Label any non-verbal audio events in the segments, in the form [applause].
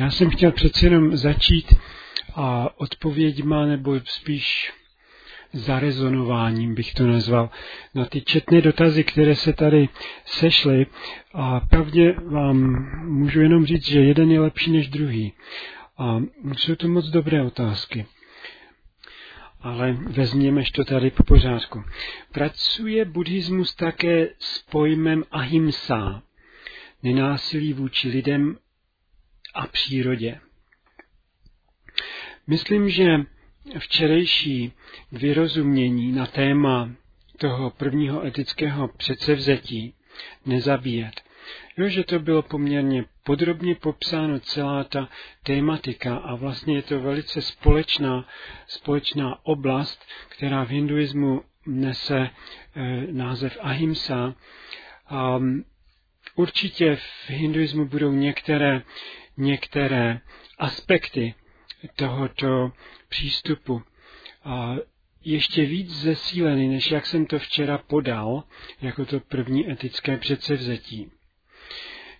Já jsem chtěl přeci jenom začít a odpověďma, nebo spíš zarezonováním bych to nazval, na ty četné dotazy, které se tady sešly a pravdě vám můžu jenom říct, že jeden je lepší než druhý. A jsou to moc dobré otázky. Ale vezměme to tady po pořádku. Pracuje buddhismus také s pojmem ahimsa, nenásilí vůči lidem a přírodě. Myslím, že včerejší vyrozumění na téma toho prvního etického předsevzetí nezabíjet. Jo, že to bylo poměrně podrobně popsáno celá ta tématika a vlastně je to velice společná, společná oblast, která v hinduismu nese e, název ahimsa. A určitě v hinduismu budou některé, některé aspekty tohoto přístupu ještě víc zesílený, než jak jsem to včera podal, jako to první etické předsevzetí.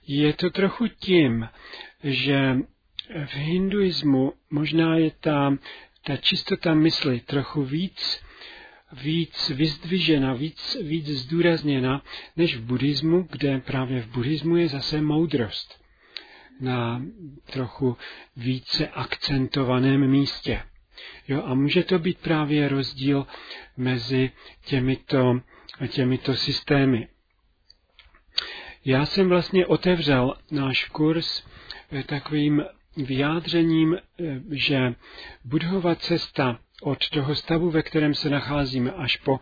Je to trochu tím, že v hinduismu možná je ta, ta čistota mysli trochu víc, víc vyzdvižena, víc, víc zdůrazněna, než v buddhismu, kde právě v buddhismu je zase moudrost na trochu více akcentovaném místě. Jo, a může to být právě rozdíl mezi těmito, těmito systémy. Já jsem vlastně otevřel náš kurz eh, takovým vyjádřením, eh, že budhova cesta od toho stavu, ve kterém se nacházíme, až po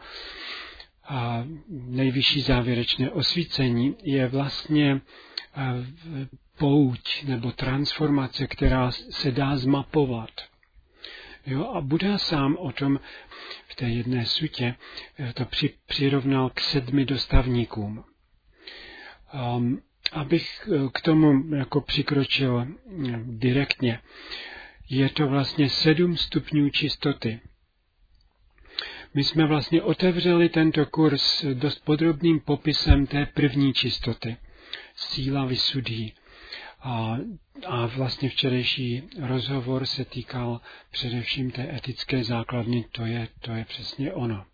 nejvyšší závěrečné osvícení, je vlastně pouť nebo transformace, která se dá zmapovat. Jo, a Buddha sám o tom v té jedné sutě eh, to při, přirovnal k sedmi dostavníkům. Um, abych eh, k tomu jako přikročil eh, direktně, je to vlastně sedm stupňů čistoty. My jsme vlastně otevřeli tento kurz dost podrobným popisem té první čistoty, síla vysudí. A, a vlastně včerejší rozhovor se týkal především té etické základny, to je, to je přesně ono.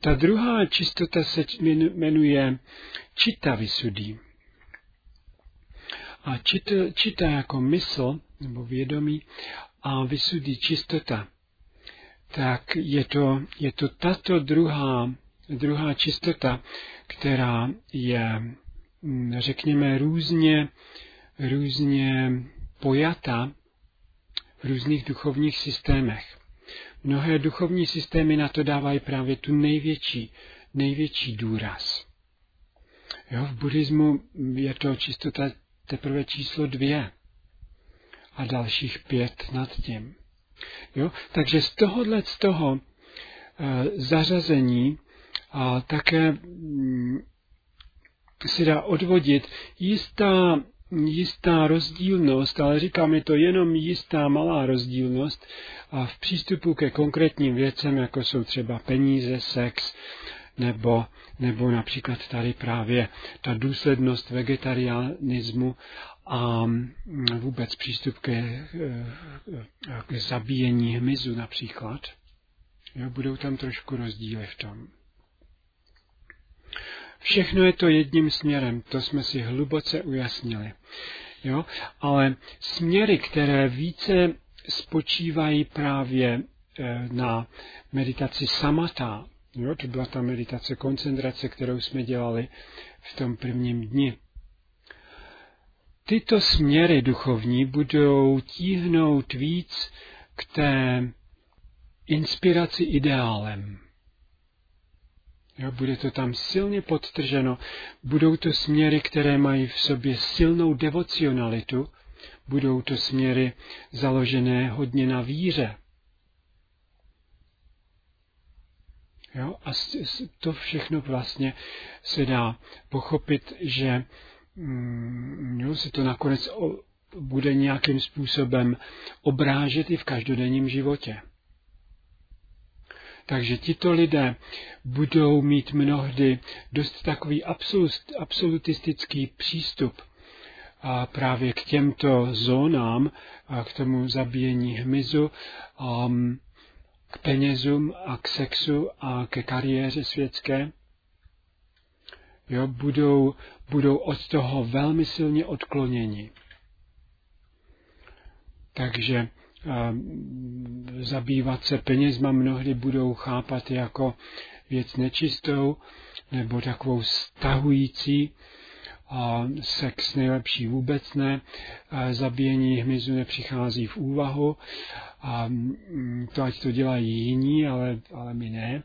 Ta druhá čistota se jmenuje čita vysudí. A čita, čita jako mysl nebo vědomí a vysudí čistota. Tak je to, je to tato druhá, druhá čistota, která je, řekněme, různě různě pojata v různých duchovních systémech. Mnohé duchovní systémy na to dávají právě tu největší, největší důraz. Jo, v buddhismu je to čistota teprve číslo dvě a dalších pět nad tím. Jo? Takže z tohohle z toho e, zařazení a také m, mm, se dá odvodit jistá jistá rozdílnost, ale říkám, je to jenom jistá malá rozdílnost a v přístupu ke konkrétním věcem, jako jsou třeba peníze, sex, nebo, nebo například tady právě ta důslednost vegetarianismu a vůbec přístup ke, k zabíjení hmyzu například. Jo, budou tam trošku rozdíly v tom. Všechno je to jedním směrem, to jsme si hluboce ujasnili. Jo? Ale směry, které více spočívají právě e, na meditaci samata, jo? to byla ta meditace koncentrace, kterou jsme dělali v tom prvním dni. Tyto směry duchovní budou tíhnout víc k té inspiraci ideálem. Jo, bude to tam silně podtrženo. Budou to směry, které mají v sobě silnou devocionalitu. Budou to směry založené hodně na víře. Jo, a to všechno vlastně se dá pochopit, že mm, jo, se to nakonec bude nějakým způsobem obrážet i v každodenním životě. Takže tito lidé budou mít mnohdy dost takový absolutistický přístup a právě k těmto zónám, a k tomu zabíjení hmyzu, um, k penězům a k sexu a ke kariéře světské, jo, budou, budou od toho velmi silně odkloněni. Takže zabývat se penězma mnohdy budou chápat jako věc nečistou nebo takovou stahující, a sex nejlepší vůbec ne, zabíjení hmyzu nepřichází v úvahu, a mm, to ať to dělají jiní, ale, ale my ne.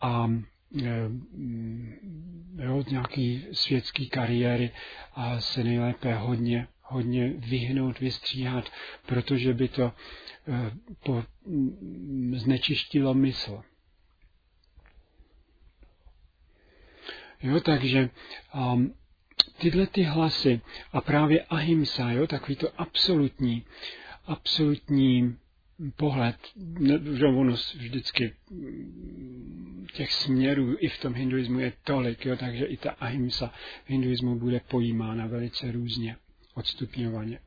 A e, mm, nějaký světský kariéry a se nejlépe hodně, hodně vyhnout, vystříhat, protože by to e, po, mm, znečištilo mysl. Jo, takže um, tyhle ty hlasy a právě ahimsa, jo, takový to absolutní, absolutní pohled, že ono vždycky mm, těch směrů i v tom hinduismu je tolik, jo, takže i ta ahimsa v hinduismu bude pojímána velice různě, odstupňovaně.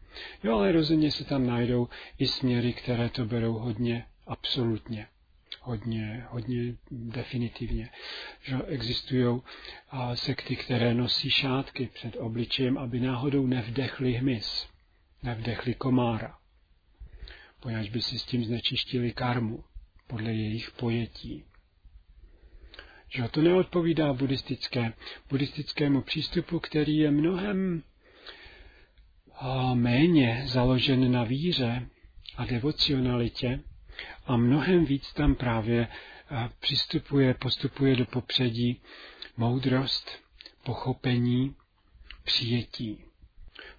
Jo, ale rozhodně se tam najdou i směry, které to berou hodně absolutně hodně, hodně definitivně. Že existují sekty, které nosí šátky před obličejem, aby náhodou nevdechli hmyz, nevdechli komára, poněvadž by si s tím znečištili karmu podle jejich pojetí. Že to neodpovídá buddhistické, buddhistickému přístupu, který je mnohem méně založen na víře a devocionalitě, a mnohem víc tam právě eh, přistupuje, postupuje do popředí moudrost, pochopení, přijetí,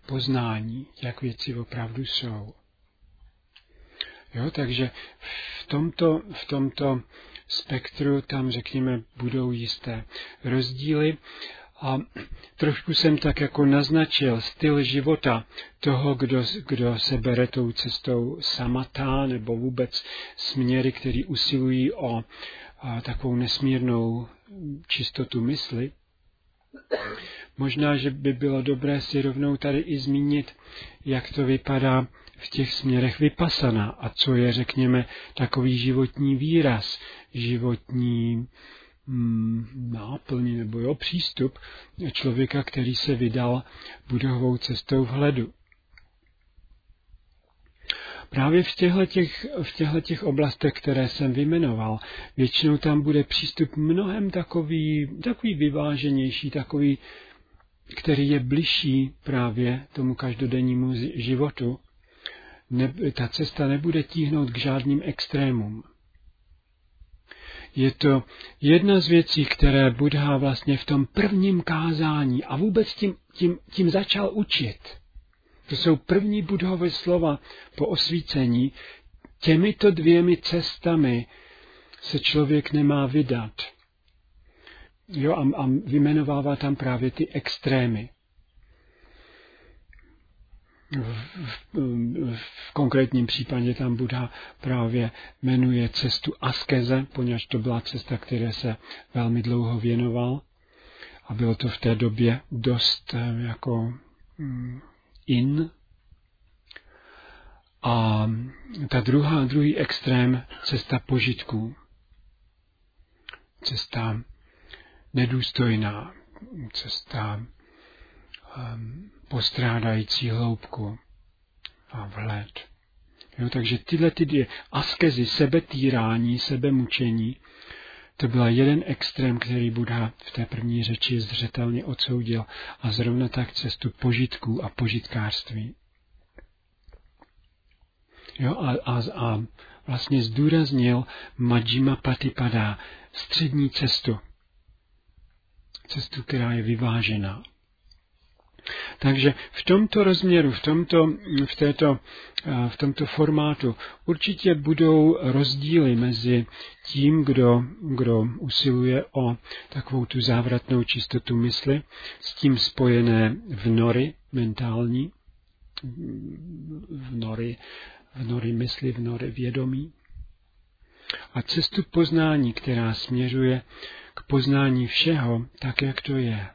poznání, jak věci opravdu jsou. Jo, takže v tomto, v tomto spektru tam, řekněme, budou jisté rozdíly a trošku jsem tak jako naznačil styl života toho, kdo, kdo se bere tou cestou samatá nebo vůbec směry, který usilují o a, takovou nesmírnou čistotu mysli. Možná, že by bylo dobré si rovnou tady i zmínit, jak to vypadá v těch směrech vypasana a co je, řekněme, takový životní výraz, životní Mm, náplň nebo jo, přístup člověka, který se vydal budovou cestou vhledu. Právě v těchto, těch, v těchto těch oblastech, které jsem vyjmenoval, většinou tam bude přístup mnohem takový, takový vyváženější, takový, který je bližší právě tomu každodennímu životu. Ne, ta cesta nebude tíhnout k žádným extrémům. Je to jedna z věcí, které Buddha vlastně v tom prvním kázání a vůbec tím, tím, tím začal učit. To jsou první budhové slova po osvícení. Těmito dvěmi cestami se člověk nemá vydat. Jo, a, a vymenovává tam právě ty extrémy v, v konkrétním případě tam Buddha právě jmenuje cestu askeze, poněvadž to byla cesta, které se velmi dlouho věnoval. A bylo to v té době dost eh, jako mm, in. A ta druhá, druhý extrém, cesta požitků, cesta nedůstojná, cesta postrádající hloubku a vhled. Jo, takže tyhle ty dvě askezy, sebetýrání, sebemučení, to byl jeden extrém, který Buddha v té první řeči zřetelně odsoudil a zrovna tak cestu požitků a požitkářství. Jo, a, a, a vlastně zdůraznil Majjima Patipada, střední cestu. Cestu, která je vyvážená. Takže v tomto rozměru, v tomto, v této, v tomto formátu určitě budou rozdíly mezi tím, kdo, kdo usiluje o takovou tu závratnou čistotu mysli, s tím spojené vnory mentální, vnory, vnory mysli, vnory vědomí, a cestu poznání, která směřuje k poznání všeho tak, jak to je.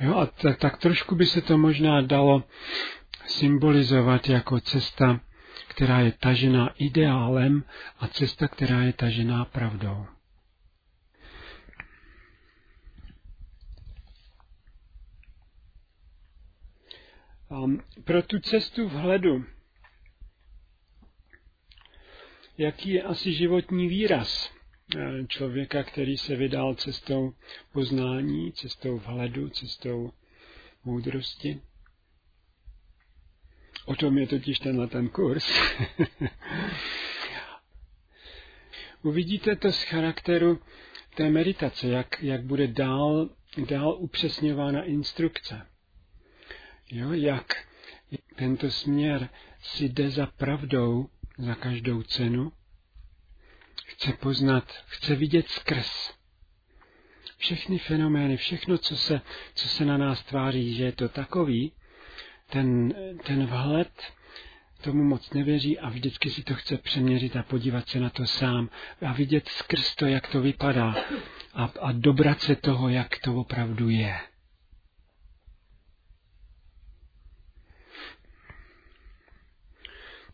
Jo, a tak, tak trošku by se to možná dalo symbolizovat jako cesta, která je tažená ideálem a cesta, která je tažená pravdou. Um, pro tu cestu vhledu, jaký je asi životní výraz člověka, který se vydal cestou poznání, cestou vhledu, cestou moudrosti? O tom je totiž tenhle ten kurz. [laughs] Uvidíte to z charakteru té meditace, jak, jak bude dál, dál upřesňována instrukce. Jo, jak tento směr si jde za pravdou za každou cenu, chce poznat, chce vidět skrz všechny fenomény, všechno, co se, co se na nás tváří, že je to takový, ten, ten vhled tomu moc nevěří a vždycky si to chce přeměřit a podívat se na to sám a vidět skrz to, jak to vypadá a, a dobrat se toho, jak to opravdu je.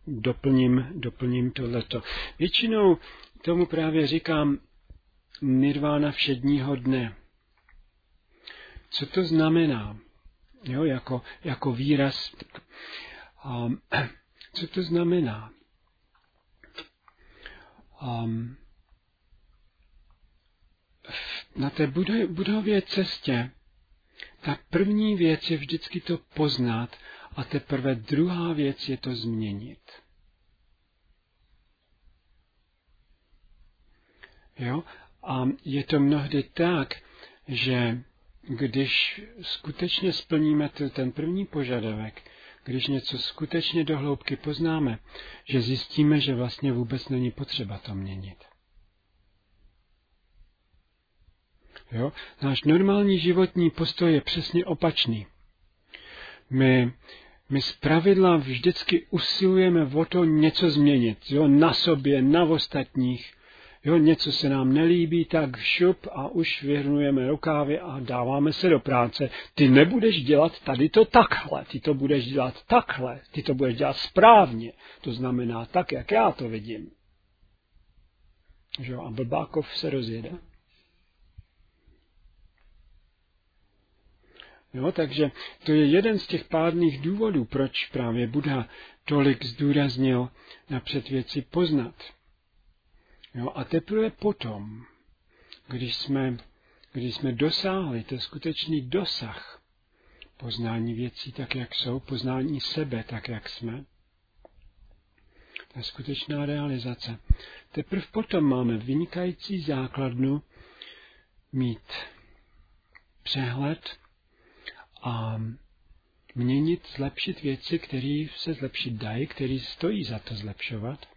doplním, doplním tohleto. Většinou tomu právě říkám nirvána všedního dne. Co to znamená? Jo, jako, jako výraz. Um, co to znamená? Um, na té budově cestě ta první věc je vždycky to poznat a teprve druhá věc je to změnit. Jo? A je to mnohdy tak, že když skutečně splníme ten první požadavek, když něco skutečně do hloubky poznáme, že zjistíme, že vlastně vůbec není potřeba to měnit. Jo? Náš normální životní postoj je přesně opačný. My my z pravidla vždycky usilujeme o to něco změnit, jo, na sobě, na ostatních. Jo, něco se nám nelíbí, tak šup a už vyhrnujeme rukávy a dáváme se do práce. Ty nebudeš dělat tady to takhle, ty to budeš dělat takhle, ty to budeš dělat správně. To znamená tak, jak já to vidím. Jo, a blbákov se rozjede. Jo, takže to je jeden z těch pádných důvodů, proč právě Buddha tolik zdůraznil napřed věci poznat. Jo, a teprve potom, když jsme, když jsme dosáhli to skutečný dosah poznání věcí tak, jak jsou, poznání sebe tak, jak jsme, ta skutečná realizace. Teprve potom máme vynikající základnu mít přehled a měnit, zlepšit věci, které se zlepšit dají, které stojí za to zlepšovat.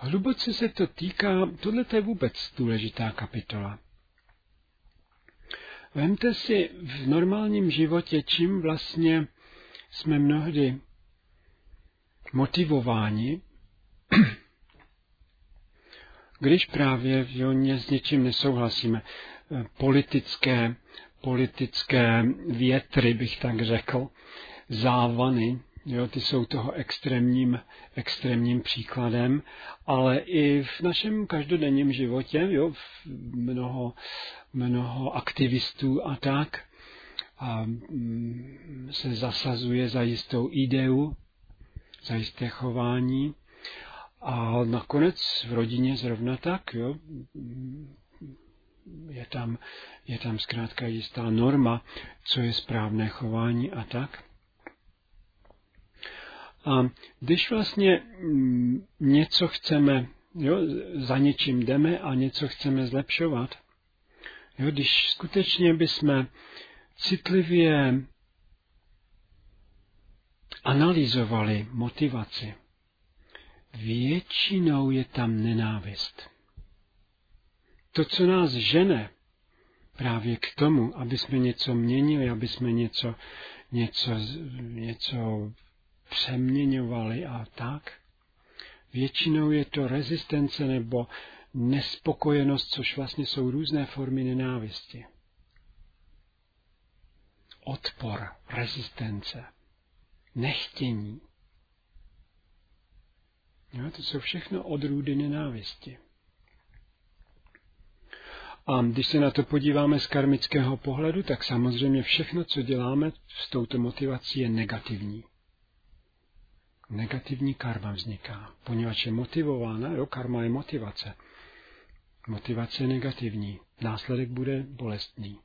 Hluboce se to týká, tohle je vůbec důležitá kapitola. Vemte si v normálním životě, čím vlastně jsme mnohdy motivováni, [clears throat] když právě jo, s něčím nesouhlasíme. Politické, politické větry, bych tak řekl, závany, jo, ty jsou toho extrémním, extrémním příkladem, ale i v našem každodenním životě, jo, mnoho, mnoho aktivistů a tak, a mm, se zasazuje za jistou ideu, za jisté chování, a nakonec v rodině zrovna tak, jo, je tam, je tam zkrátka jistá norma, co je správné chování a tak. A když vlastně mm, něco chceme, jo, za něčím jdeme a něco chceme zlepšovat, jo, když skutečně bychom citlivě analyzovali motivaci, většinou je tam nenávist. To, co nás žene právě k tomu, aby jsme něco měnili, aby jsme něco, něco, něco přeměňovali a tak, většinou je to rezistence nebo, nespokojenost, což vlastně jsou různé formy nenávisti. Odpor, rezistence, nechtění. Jo, to jsou všechno odrůdy nenávisti. A když se na to podíváme z karmického pohledu, tak samozřejmě všechno, co děláme s touto motivací, je negativní. Negativní karma vzniká, poněvadž je motivována, jo, karma je motivace. Motivace je negativní, následek bude bolestný.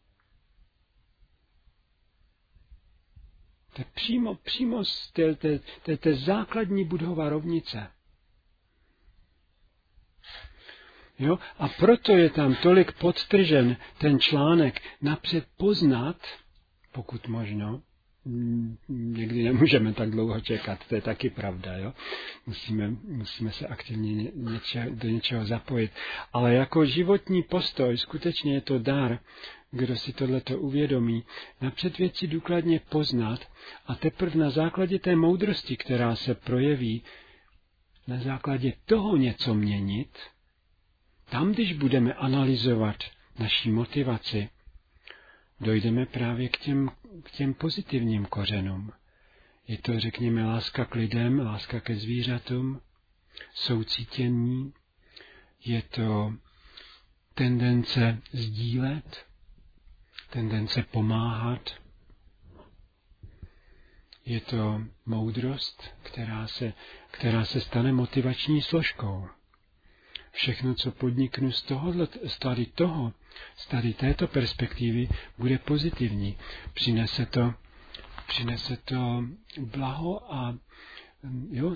To je přímo, přímo z té, té, té, té základní budhova rovnice. Jo? A proto je tam tolik podtržen ten článek napřed poznat, pokud možno, někdy nemůžeme tak dlouho čekat, to je taky pravda, jo? Musíme, musíme se aktivně něče, do něčeho zapojit. Ale jako životní postoj skutečně je to dar, kdo si tohleto uvědomí, napřed věci důkladně poznat a teprve na základě té moudrosti, která se projeví, na základě toho něco měnit, tam, když budeme analyzovat naší motivaci, dojdeme právě k těm, k těm pozitivním kořenům. Je to, řekněme, láska k lidem, láska ke zvířatům, soucítění, je to tendence sdílet, tendence pomáhat, je to moudrost, která se, která se stane motivační složkou. Všechno, co podniknu z, tohohle, z tady toho, z tady této perspektivy, bude pozitivní. Přinese to, přinese to blaho a jo,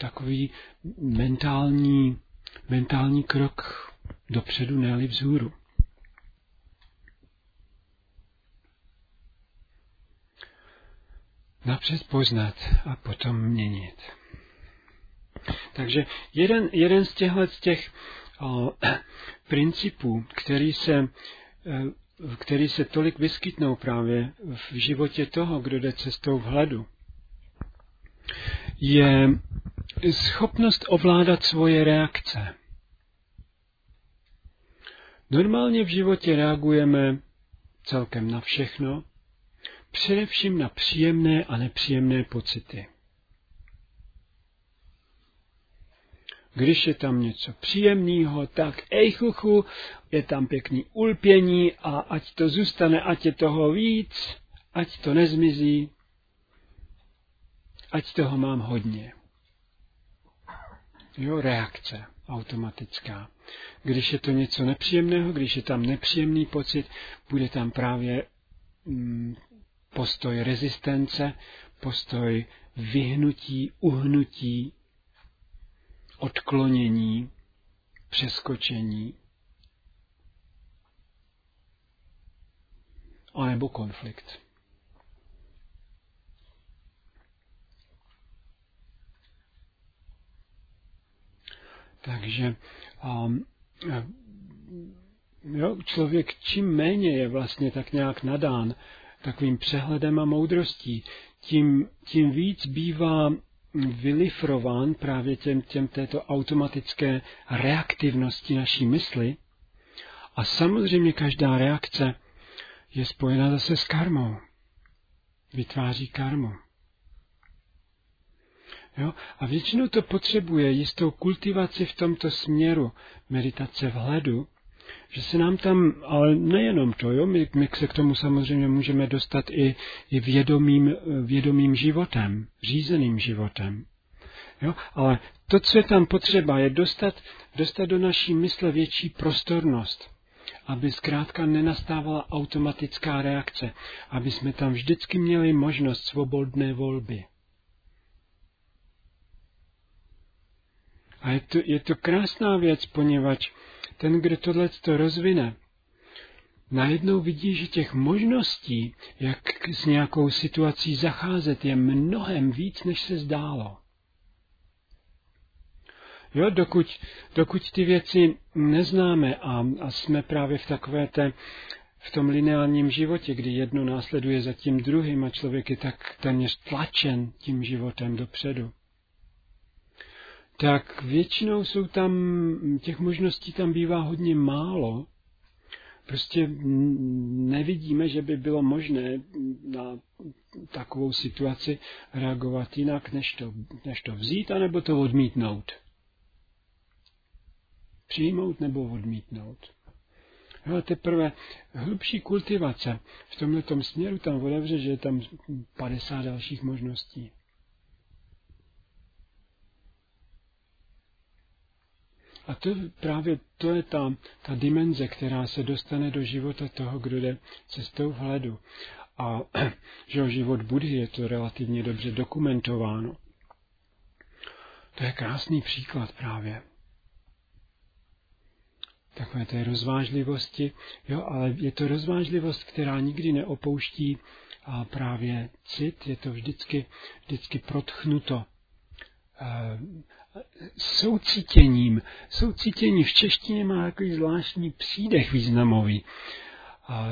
takový mentální, mentální krok dopředu, ne vzhůru. Napřed poznat a potom měnit. Takže jeden, jeden z těchto z těch [clears throat] principů, který se, e, který se tolik vyskytnou právě v životě toho, kdo jde cestou vhledu, je schopnost ovládat svoje reakce. Normálně v životě reagujeme celkem na všechno, především na příjemné a nepříjemné pocity. Když je tam něco příjemného, tak ej chuchu, je tam pěkný ulpění a ať to zůstane, ať je toho víc, ať to nezmizí, ať toho mám hodně. Jo, reakce automatická. Když je to něco nepříjemného, když je tam nepříjemný pocit, bude tam právě mm, postoj rezistence, postoj vyhnutí, uhnutí, odklonění, přeskočení, anebo konflikt. Takže um, jo, člověk čím méně je vlastně tak nějak nadán takovým přehledem a moudrostí, tím, tím víc bývá vylifrován právě těm, těm této automatické reaktivnosti naší mysli. A samozřejmě každá reakce je spojena zase s karmou. Vytváří karmu. Jo? A většinou to potřebuje jistou kultivaci v tomto směru meditace vhledu, že se nám tam, ale nejenom to, jo, my, my se k tomu samozřejmě můžeme dostat i, i vědomým, vědomým životem, řízeným životem. Jo? Ale to, co je tam potřeba, je dostat, dostat do naší mysle větší prostornost, aby zkrátka nenastávala automatická reakce, aby jsme tam vždycky měli možnost svobodné volby. A je to, je to krásná věc, poněvadž ten, kdo tohle to rozvine, najednou vidí, že těch možností, jak s nějakou situací zacházet, je mnohem víc, než se zdálo. Jo, dokud, dokud ty věci neznáme a, a jsme právě v takové té, v tom lineárním životě, kdy jedno následuje za tím druhým a člověk je tak téměř tlačen tím životem dopředu. Tak většinou jsou tam, těch možností tam bývá hodně málo. Prostě nevidíme, že by bylo možné na takovou situaci reagovat jinak, než to, než to vzít, anebo to odmítnout. Přijmout nebo odmítnout. Ale teprve hlubší kultivace v tomhle směru tam odevře, že je tam 50 dalších možností. A to právě to je ta, ta dimenze, která se dostane do života toho, kdo jde cestou vhledu. A [clears throat] že život Budhy je to relativně dobře dokumentováno. To je krásný příklad právě. Takové té rozvážlivosti, jo, ale je to rozvážlivost, která nikdy neopouští a právě cit, je to vždycky, vždycky protchnuto soucítěním. Soucítění v češtině má takový zvláštní přídech významový.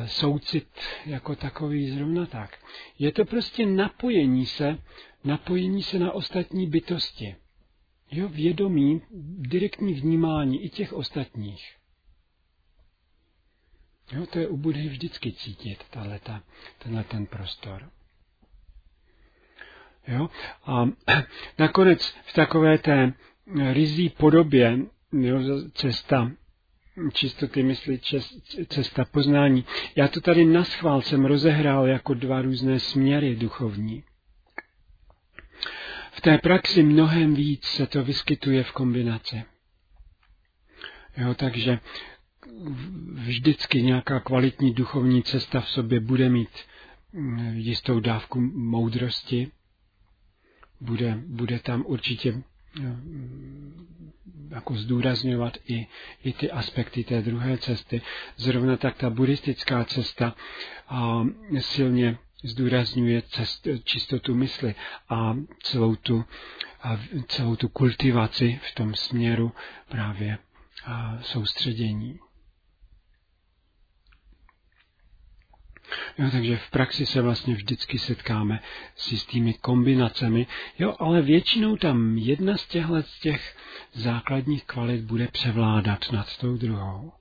Soucit jako takový zrovna tak. Je to prostě napojení se, napojení se na ostatní bytosti. Jo, vědomí, direktní vnímání i těch ostatních. Jo, to je u Budhy vždycky cítit, tahleta, tenhle ten prostor. Jo? A [clears throat] nakonec v takové té rizí podobě jo, cesta čistoty mysli, cesta poznání. Já to tady na schvál jsem rozehrál jako dva různé směry duchovní. V té praxi mnohem víc se to vyskytuje v kombinaci. Jo, takže vždycky nějaká kvalitní duchovní cesta v sobě bude mít mm, jistou dávku moudrosti, bude, bude tam určitě eh, jako zdůrazňovat i, i ty aspekty té druhé cesty. Zrovna tak ta buddhistická cesta a silně zdůrazňuje cest, čistotu mysli a celou tu, a celou tu kultivaci v tom směru právě a soustředění. Jo, takže v praxi se vlastně vždycky setkáme s jistými kombinacemi, jo, ale většinou tam jedna z těchto z těch základních kvalit bude převládat nad tou druhou.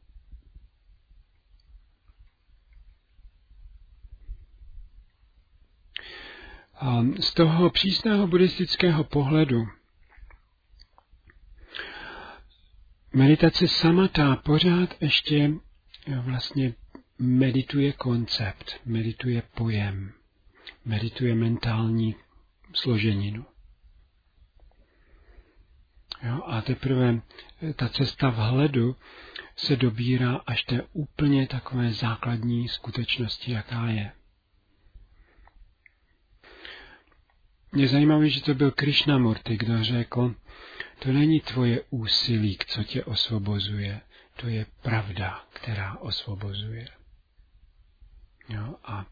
A z toho přísného buddhistického pohledu meditace samatá pořád ještě vlastně medituje koncept, medituje pojem, medituje mentální složeninu. Jo, a teprve ta cesta vhledu se dobírá až té úplně takové základní skutečnosti, jaká je. Je zajímavé, že to byl Krishnamurti, kdo řekl, to není tvoje úsilí, co tě osvobozuje, to je pravda, která osvobozuje. Jo, a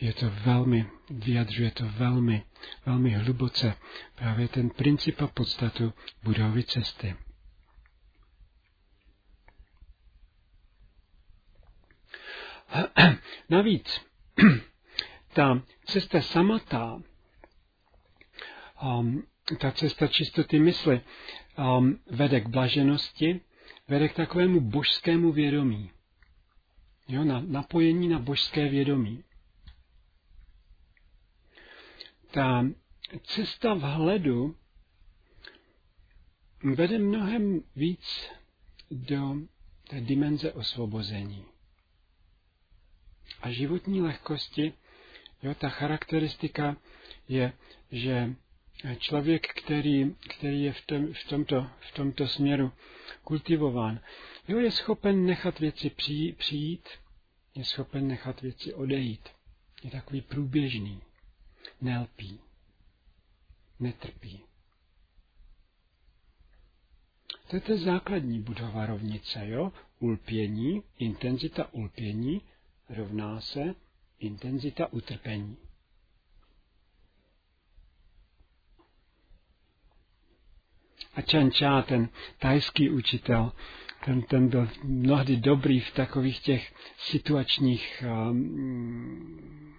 je to velmi, vyjadřuje to velmi, velmi hluboce právě ten princip a podstatu budovy cesty. [clears throat] Navíc [clears throat] ta cesta samatá, um, ta cesta čistoty mysli, um, vede k blaženosti, vede k takovému božskému vědomí. Jo, na napojení na božské vědomí. Ta cesta vhledu vede mnohem víc do té dimenze osvobození. A životní lehkosti, jo, ta charakteristika je, že člověk, který, který je v, tom, v, tomto, v tomto směru kultivován, jo, je schopen nechat věci přijít, je schopen nechat věci odejít. Je takový průběžný, nelpí, netrpí. To je ta základní budova rovnice, jo? Ulpění, intenzita ulpění rovná se intenzita utrpení. A Čančá, ten tajský učitel, ten, ten byl mnohdy dobrý v takových těch situačních um,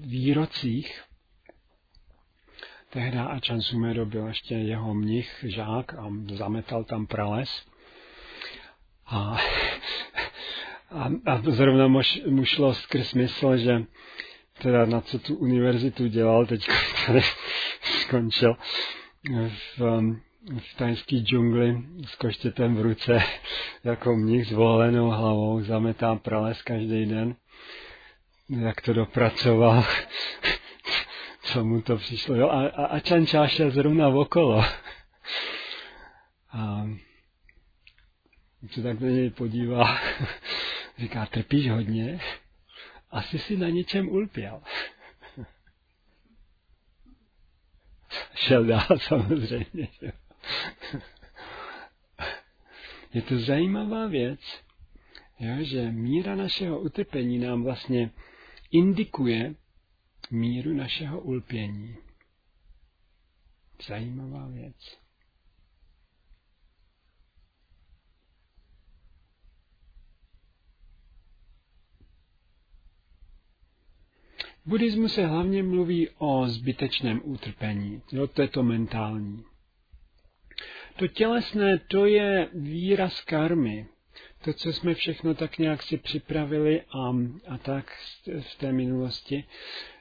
výrocích. tehdy Ačan Sumedo byl ještě jeho mnich, žák a zametal tam prales. A, a, a zrovna mu šlo skrz mysl, že teda na co tu univerzitu dělal, teď [laughs] tady skončil v, v tajský džungli s koštětem v ruce, [laughs] jako mnich s volenou hlavou, zametá prales každý den. Jak to dopracoval, [laughs] co mu to přišlo. Jo, a, a, a Čančá šel zrovna okolo. A se tak na něj podívá, [laughs] říká, trpíš hodně? Asi si na něčem ulpěl. Šel dál samozřejmě. [laughs] Je to zajímavá věc, jo, že míra našeho utrpení nám vlastně indikuje míru našeho ulpění. Zajímavá věc. Buddhismu se hlavně mluví o zbytečném utrpení, jo, to je to mentální. To tělesné, to je výraz karmy, to, co jsme všechno tak nějak si připravili a, a tak v té minulosti.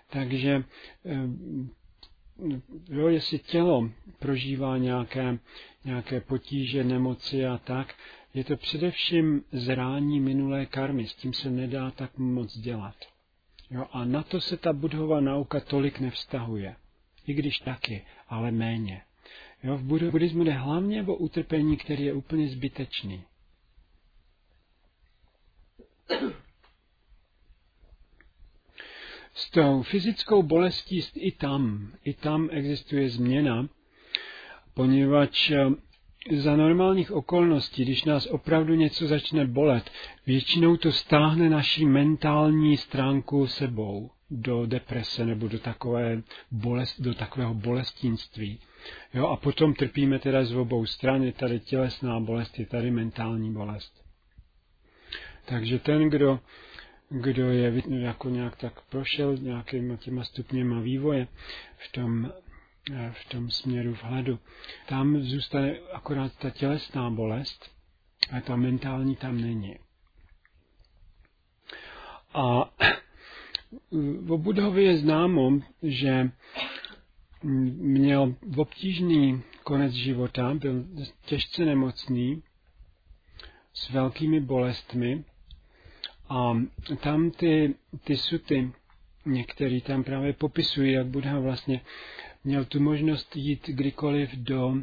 Takže eh, jo, jestli tělo prožívá nějaké, nějaké potíže, nemoci a tak, je to především zrání minulé karmy, s tím se nedá tak moc dělat. Jo, a na to se ta budhová nauka tolik nevztahuje. I když taky, ale méně. Jo, v buddhismu jde hlavně o utrpení, který je úplně zbytečný. S tou fyzickou bolestí i tam, i tam existuje změna, poněvadž za normálních okolností, když nás opravdu něco začne bolet, většinou to stáhne naši mentální stránku sebou do deprese nebo do, takové bolest, do takového bolestínství. Jo, a potom trpíme teda z obou stran, je tady tělesná bolest, je tady mentální bolest. Takže ten, kdo, kdo je jako nějak tak prošel nějakýma těma stupněma vývoje v tom v tom směru vhledu. Tam zůstane akorát ta tělesná bolest, a ta mentální tam není. A o Budhovi je známo, že měl obtížný konec života, byl těžce nemocný, s velkými bolestmi a tam ty, ty suty, některý tam právě popisují, jak Buddha vlastně měl tu možnost jít kdykoliv do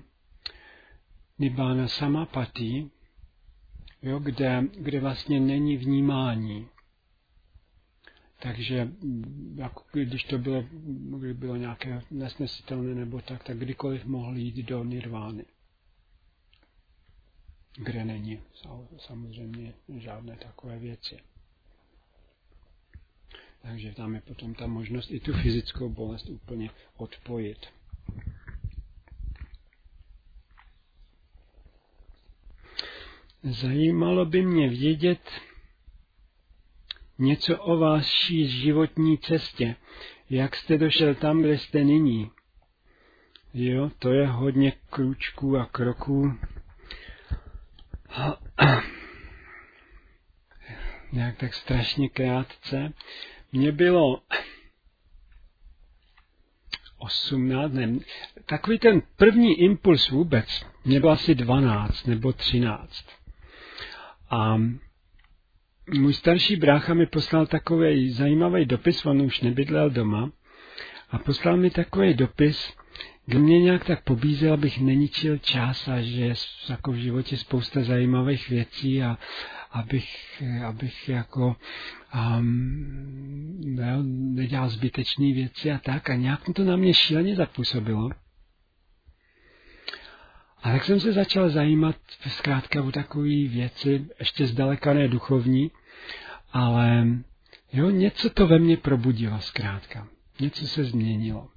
Nibbana Samapati, jo, kde, kde vlastně není vnímání. Takže jako když to bylo, kdy bylo nějaké nesnesitelné nebo tak, tak kdykoliv mohl jít do nirvány, kde není samozřejmě žádné takové věci. Takže tam je potom ta možnost i tu fyzickou bolest úplně odpojit. Zajímalo by mě vědět něco o vaší životní cestě. Jak jste došel tam, kde jste nyní? Jo, to je hodně kručků a kroků. [clears throat] Nějak tak strašně krátce. Mně bylo 18, ne, takový ten první impuls vůbec, mě bylo asi 12 nebo 13. A můj starší brácha mi poslal takový zajímavý dopis, on už nebydlel doma, a poslal mi takový dopis, kde mě nějak tak pobízel, abych neničil čas a že je jako v životě spousta zajímavých věcí a, abych, abych jako um, ne, nedělal zbytečné věci a tak. A nějak to na mě šíleně zapůsobilo. A tak jsem se začal zajímat zkrátka o takové věci, ještě zdaleka ne duchovní, ale jo, něco to ve mně probudilo zkrátka. Něco se změnilo.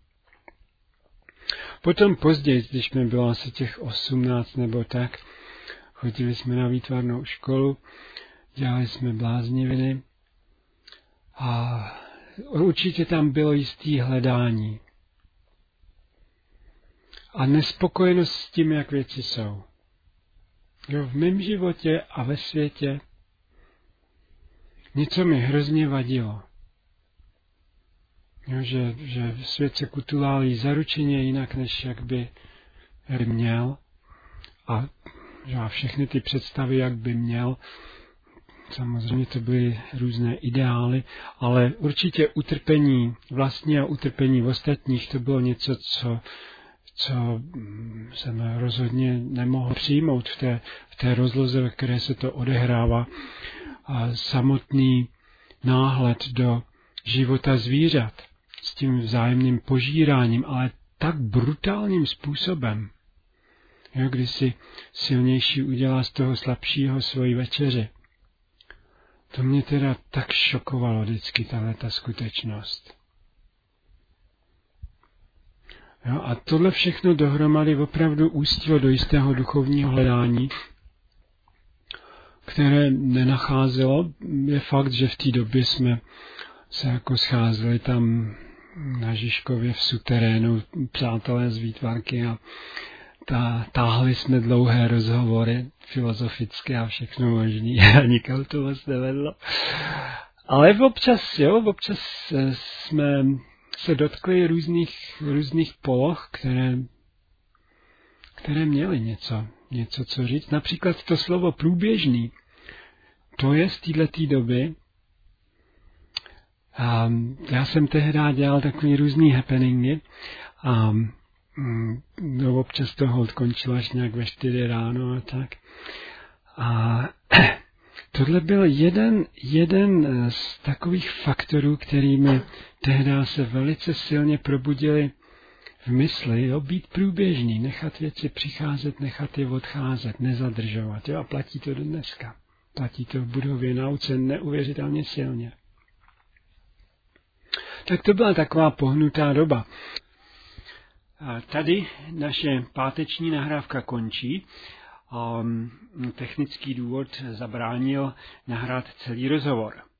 Potom později, když mi bylo asi těch 18 nebo tak, chodili jsme na výtvarnou školu, dělali jsme blázniviny a určitě tam bylo jistý hledání. a nespokojenost s tím, jak věci jsou. Jo, v mém životě a ve světě něco mi hrozně vadilo. Jo, že, že svět se kutulálí zaručeně jinak, než jak by měl. A, že všechny ty představy, jak by měl, samozřejmě to byly různé ideály, ale určitě utrpení vlastně a utrpení ostatních, to bylo něco, co, co jsem rozhodně nemohl přijmout v té, v té rozloze, ve které se to odehrává. A samotný náhled do života zvířat s tím vzájemným požíráním, ale tak brutálním způsobem, jo, kdy si silnější udělá z toho slabšího svoji večeři. To mě teda tak šokovalo vždycky, tahle ta skutečnost. Jo, a tohle všechno dohromady opravdu ústilo do jistého duchovního hledání, které nenacházelo. Je fakt, že v té době jsme se jako scházeli tam na Žižkově v suterénu, přátelé z výtvarky a ta, táhli jsme dlouhé rozhovory filozofické a všechno možný [laughs] a nikam to moc nevedlo. Ale občas, jo, občas jsme se dotkli různých, různých poloh, které, které měly něco, něco co říct. Například to slovo průběžný, to je z této doby. A já jsem tehdy dělal takový různý happeningy a Mm, no, občas to hold končilo až nějak ve čtyři ráno a tak. A [clears throat] tohle byl jeden, jeden z takových faktorů, kterými tehdy se velice silně probudili v mysli, jo, být průběžný, nechat věci přicházet, nechat je odcházet, nezadržovat. Jo, a platí to do dneska. Platí to v budově nauce neuvěřitelně silně. Tak to byla taková pohnutá doba. A tady naše páteční nahrávka končí. Um, technický důvod zabránil nahrát celý rozhovor.